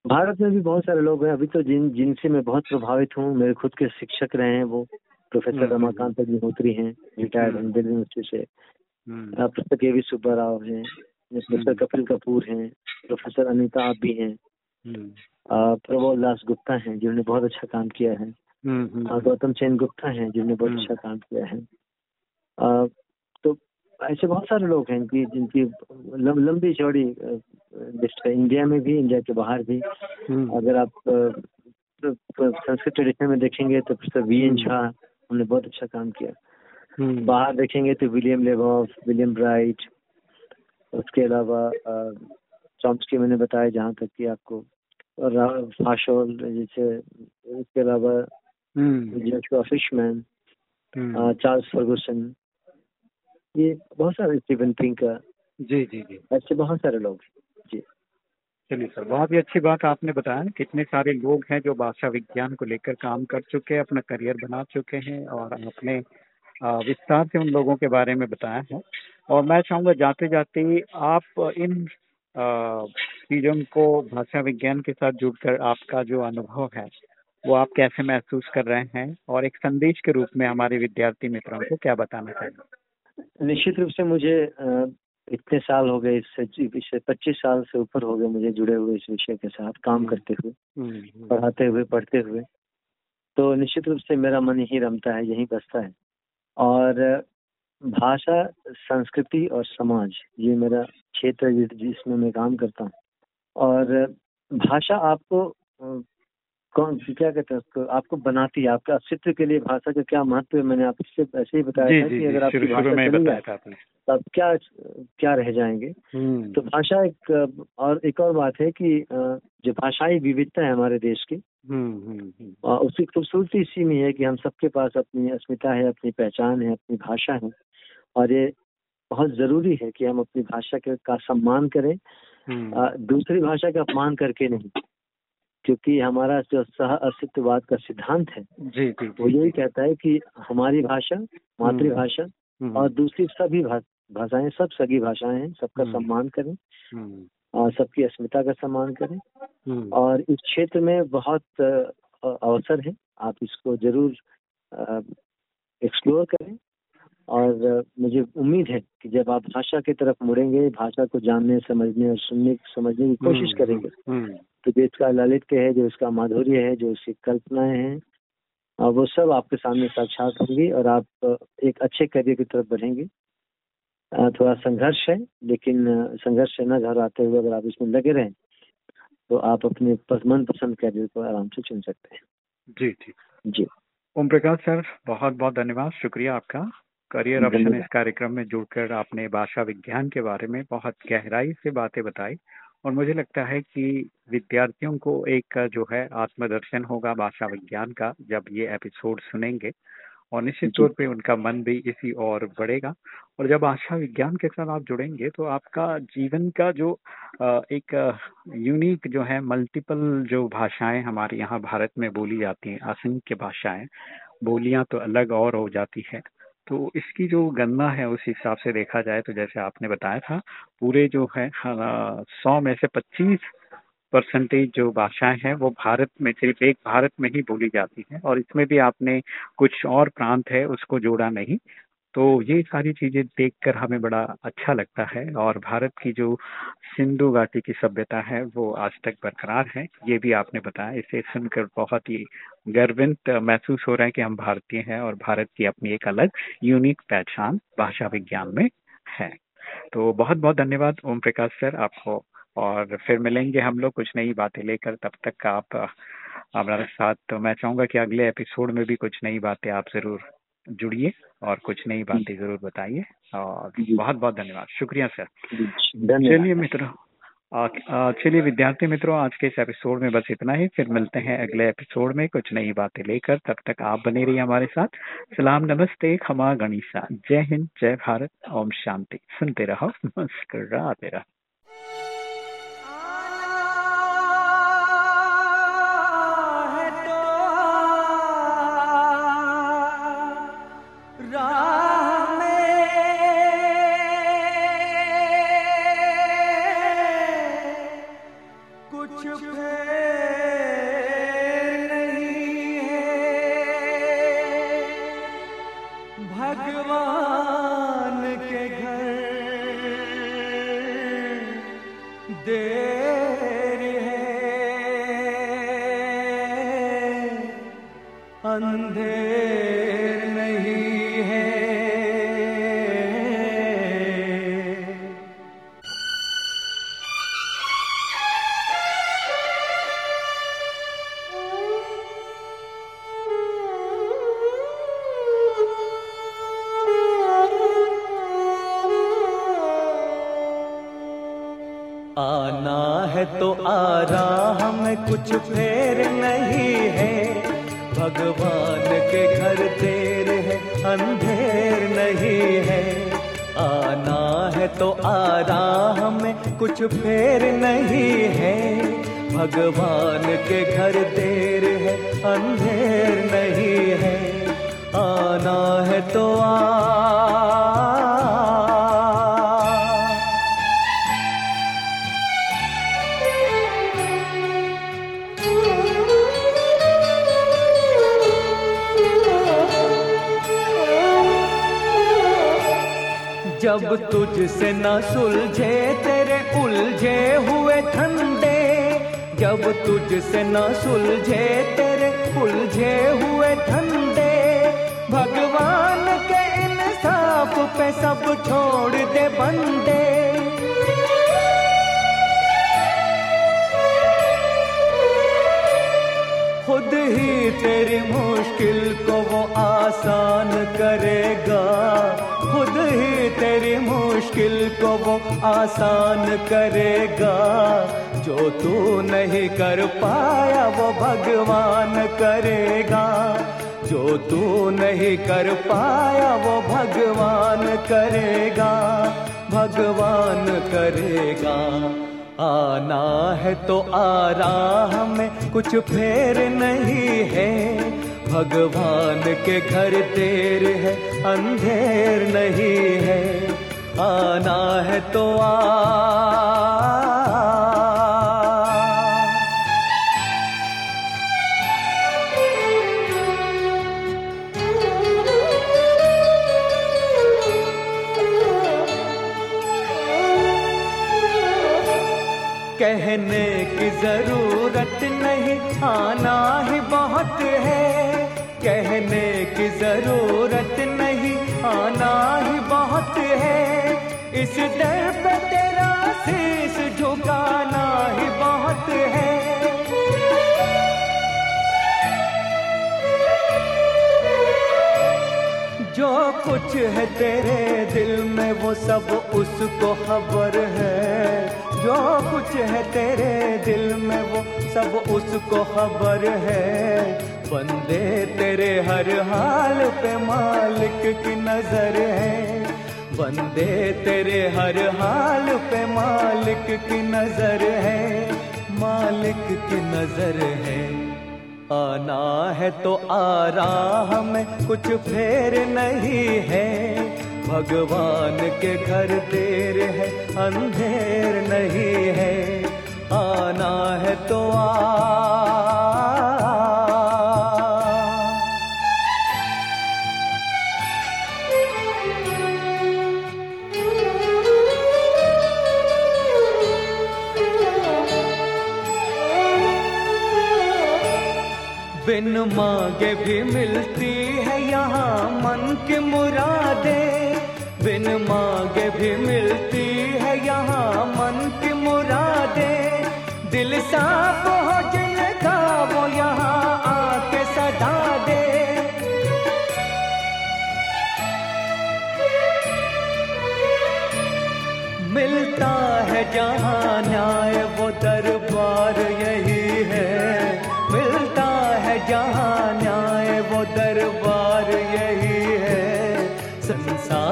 भारत में भी बहुत सारे लोग हैं। अभी तो जिन जिनसे मैं बहुत प्रभावित हूँ मेरे खुद के शिक्षक रहे हैं वो। प्रोफेसर हम्म, हम्म। रमाकांत अग्निहोत्री हैं रिटायर्ड हैं दिल्ली यूनिवर्सिटी से। हम्म। Professor K V Subba Rao हैं प्रोफेसर कपिल कपूर हैं प्रोफेसर अनिता आप भी हैं। प्रबोल दास गुप्ता हैं जिन्होंने बहुत अच्छा काम किया है। गौतम चैन गुप्ता हैं जिन्होंने बहुत अच्छा काम किया है। तो ऐसे बहुत सारे लोग हैं कि जिनकी लंबी चौड़ी लिस्ट है। इंडिया में भी इंडिया के बाहर भी। अगर आप संस्कृत ट्रेडिशन में देखेंगे तो प्रोफेसर वी एन झा उन्होंने बहुत अच्छा काम किया। हम्म। बाहर देखेंगे तो विलियम लेवॉफ विलियम ब्राइट उसके अलावा चॉम्स्की मैंने बताया जहाँ तक कि आपको फाशोल जैसे उसके अलावा फिशमैन चार्ल्स फर्गूसन ये बहुत सारे स्टीवन पिंकर जी जी जी। ऐसे बहुत सारे लोग चलिए सर, बहुत ही अच्छी बात आपने बताया कितने सारे लोग हैं जो भाषा विज्ञान को लेकर काम कर चुके हैं, अपना करियर बना चुके हैं और अपने विस्तार से उन लोगों के बारे में बताया है। और मैं चाहूँगा जाते जाते आप इन चीज़ों को भाषा विज्ञान के साथ जुड़कर आपका जो अनुभव है, वो आप कैसे महसूस कर रहे हैं? और एक संदेश के रूप में हमारे विद्यार्थी मित्रों को क्या बताना चाहिए निश्चित रूप से मुझे इतने साल हो गए इससे इससे पच्चीस साल से ऊपर हो गए मुझे जुड़े हुए इस विषय के साथ काम हम्म। करते हुए हम्म, हम्म। पढ़ाते हुए पढ़ते हुए तो निश्चित रूप से मेरा मन यही रमता है यही बसता है और भाषा संस्कृति और समाज ये मेरा क्षेत्र जिसमें मैं काम करता हूँ और भाषा आपको कौन सी क्या कहते हैं उसको आपको बनाती है आपके अस्तित्व के लिए भाषा का क्या महत्व है मैंने आपसे ऐसे ही बताया था कि अगर आपकी भाषा जाए तब क्या क्या रह जाएँगे? हम्म। तो भाषा एक और एक और बात है कि जो भाषाई विविधता है हमारे देश की हम्म, हम्म, उसकी खूबसूरती इसी में है कि हम सबके पास अपनी अस्मिता है अपनी पहचान है अपनी भाषा है और ये बहुत ज़रूरी है कि हम अपनी भाषा का सम्मान करें। दूसरी भाषा का अपमान करके नहीं। क्योंकि हमारा जो सह अस्तित्ववाद का सिद्धांत है जी जी वो यही कहता है कि हमारी भाषा मातृभाषा हम्म। और दूसरी सभी भाषाएँ सब सगी भाषाएँ हैं सबका हम्म। सम्मान करें हम्म। और सबकी अस्मिता का सम्मान करें और इस क्षेत्र में बहुत अवसर है आप इसको ज़रूर एक्सप्लोर करें और मुझे उम्मीद है कि जब आप भाषा की तरफ़ मुड़ेंगे भाषा को जानने समझने और सुनने समझने की कोशिश करेंगे तो जो इसका ललित्य है जो इसका माधुर्य है जो इसकी कल्पनाएँ हैं वो सब आपके सामने साक्षात होंगी और आप एक अच्छे करियर की तरफ़ बढ़ेंगे। थोड़ा संघर्ष है लेकिन संघर्ष से न घर आते हुए अगर आप इसमें लगे रहें तो आप अपने मन पसंद करियर को आराम से चुन सकते हैं। जी जी जी। ओम प्रकाश सर बहुत बहुत धन्यवाद शुक्रिया आपका। करियर ऑप्शन इस कार्यक्रम में जुड़कर आपने भाषा विज्ञान के बारे में बहुत गहराई से बातें बताई और मुझे लगता है कि विद्यार्थियों को एक जो है आत्मदर्शन होगा भाषा विज्ञान का जब ये एपिसोड सुनेंगे और निश्चित तौर पे उनका मन भी इसी और बढ़ेगा। और जब भाषा विज्ञान के साथ आप जुड़ेंगे तो आपका जीवन का जो एक यूनिक जो है मल्टीपल जो भाषाएँ हमारे यहाँ भारत में बोली जाती हैं असंख्य भाषाएँ बोलियाँ तो अलग और हो जाती है। तो इसकी जो गणना है, उस हिसाब से देखा जाए तो जैसे आपने बताया था, पूरे जो है सौ में से पच्चीस परसेंटेज जो भाषाएँ हैं, वो भारत में, सिर्फ़ एक भारत में ही बोली जाती है। और इसमें भी आपने कुछ और प्रांत है, उसको जोड़ा नहीं। तो ये सारी चीज़ें देखकर हमें बड़ा अच्छा लगता है और भारत की जो सिंधु घाटी की सभ्यता है, वो आज तक बरकरार है। ये भी आपने बताया, इसे सुनकर बहुत ही गर्वित महसूस हो रहा है कि हम भारतीय हैं और भारत की अपनी एक अलग यूनिक पहचान भाषा विज्ञान में है। तो बहुत बहुत धन्यवाद ओम प्रकाश सर आपको और फिर मिलेंगे हम लोग कुछ नई बातें लेकर। तब तक आप, हमारे साथ तो मैं चाहूँगा कि अगले एपिसोड में भी कुछ नई बातें आप ज़रूर जुड़िए। और कुछ नई बातें ज़रूर बताइए और बहुत बहुत धन्यवाद। शुक्रिया सर। चलिए मित्रों चलिए विद्यार्थी मित्रों आज के इस एपिसोड में बस इतना ही। फिर मिलते हैं अगले एपिसोड में कुछ नई बातें लेकर। तब तक आप बने रहिए हमारे साथ। सलाम नमस्ते खमा गणिसा। जय हिंद जय भारत ओम शांति। सुनते रहो *laughs* मुस्कुराते रहो। आना है तो आ रहा तो हमें कुछ फेर नहीं है। भगवान के घर देर है, अंधेर नहीं है। आना है तो आ रहा हमें कुछ फेर नहीं है। भगवान के घर देर है, अंधेर नहीं है। आना है तो आ तुझसे न सुलझे, तेरे उलझे हुए धंधे जब तुझसे न सुलझे, तेरे उलझे हुए धंधे भगवान के इंसाफ पे सब छोड़ दे बंदे खुद ही तेरी मुश्किल को वो आसान करेगा। खुद ही तेरी मुश्किल को वो आसान करेगा। जो तू नहीं कर पाया वो भगवान करेगा। जो तू नहीं कर पाया वो भगवान करेगा। भगवान करेगा। आना है तो आ रहा में कुछ फेर नहीं है। भगवान के घर देर है, अंधेर नहीं है। आना है तो आ। कहने की ज़रूरत नहीं, आना ही बहुत है। कहने की ज़रूरत नहीं, आना ही बहुत है। इस दर पे तेरा शीश झुकाना ही बहुत है। जो कुछ है तेरे दिल में, वो सब उसको खबर है। जो कुछ है तेरे दिल में, वो सब उसको खबर है। बंदे तेरे हर हाल पे मालिक की नज़र है। बंदे तेरे हर हाल पे मालिक की नज़र है। मालिक की नज़र है। आना है तो आ रहा में कुछ फेर नहीं है। भगवान के घर देर है, अंधेर नहीं है। आना है तो आ। बिन मांगे भी मिलती भी मिलती है यहाँ मन की मुरादे। दिल साफ़ हो जिनका वो यहाँ आके सदा दे। मिलता है जहाँ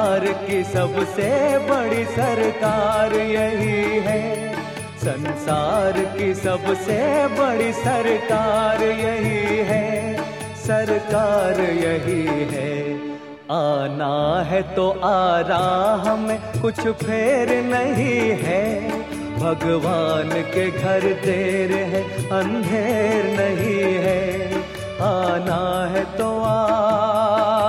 संसार की सबसे बड़ी सरकार यही है। संसार की सबसे बड़ी सरकार यही है। सरकार यही है। आना है तो आ रहा में कुछ फेर नहीं है। भगवान के घर देर है, अंधेर नहीं है। आना है तो आ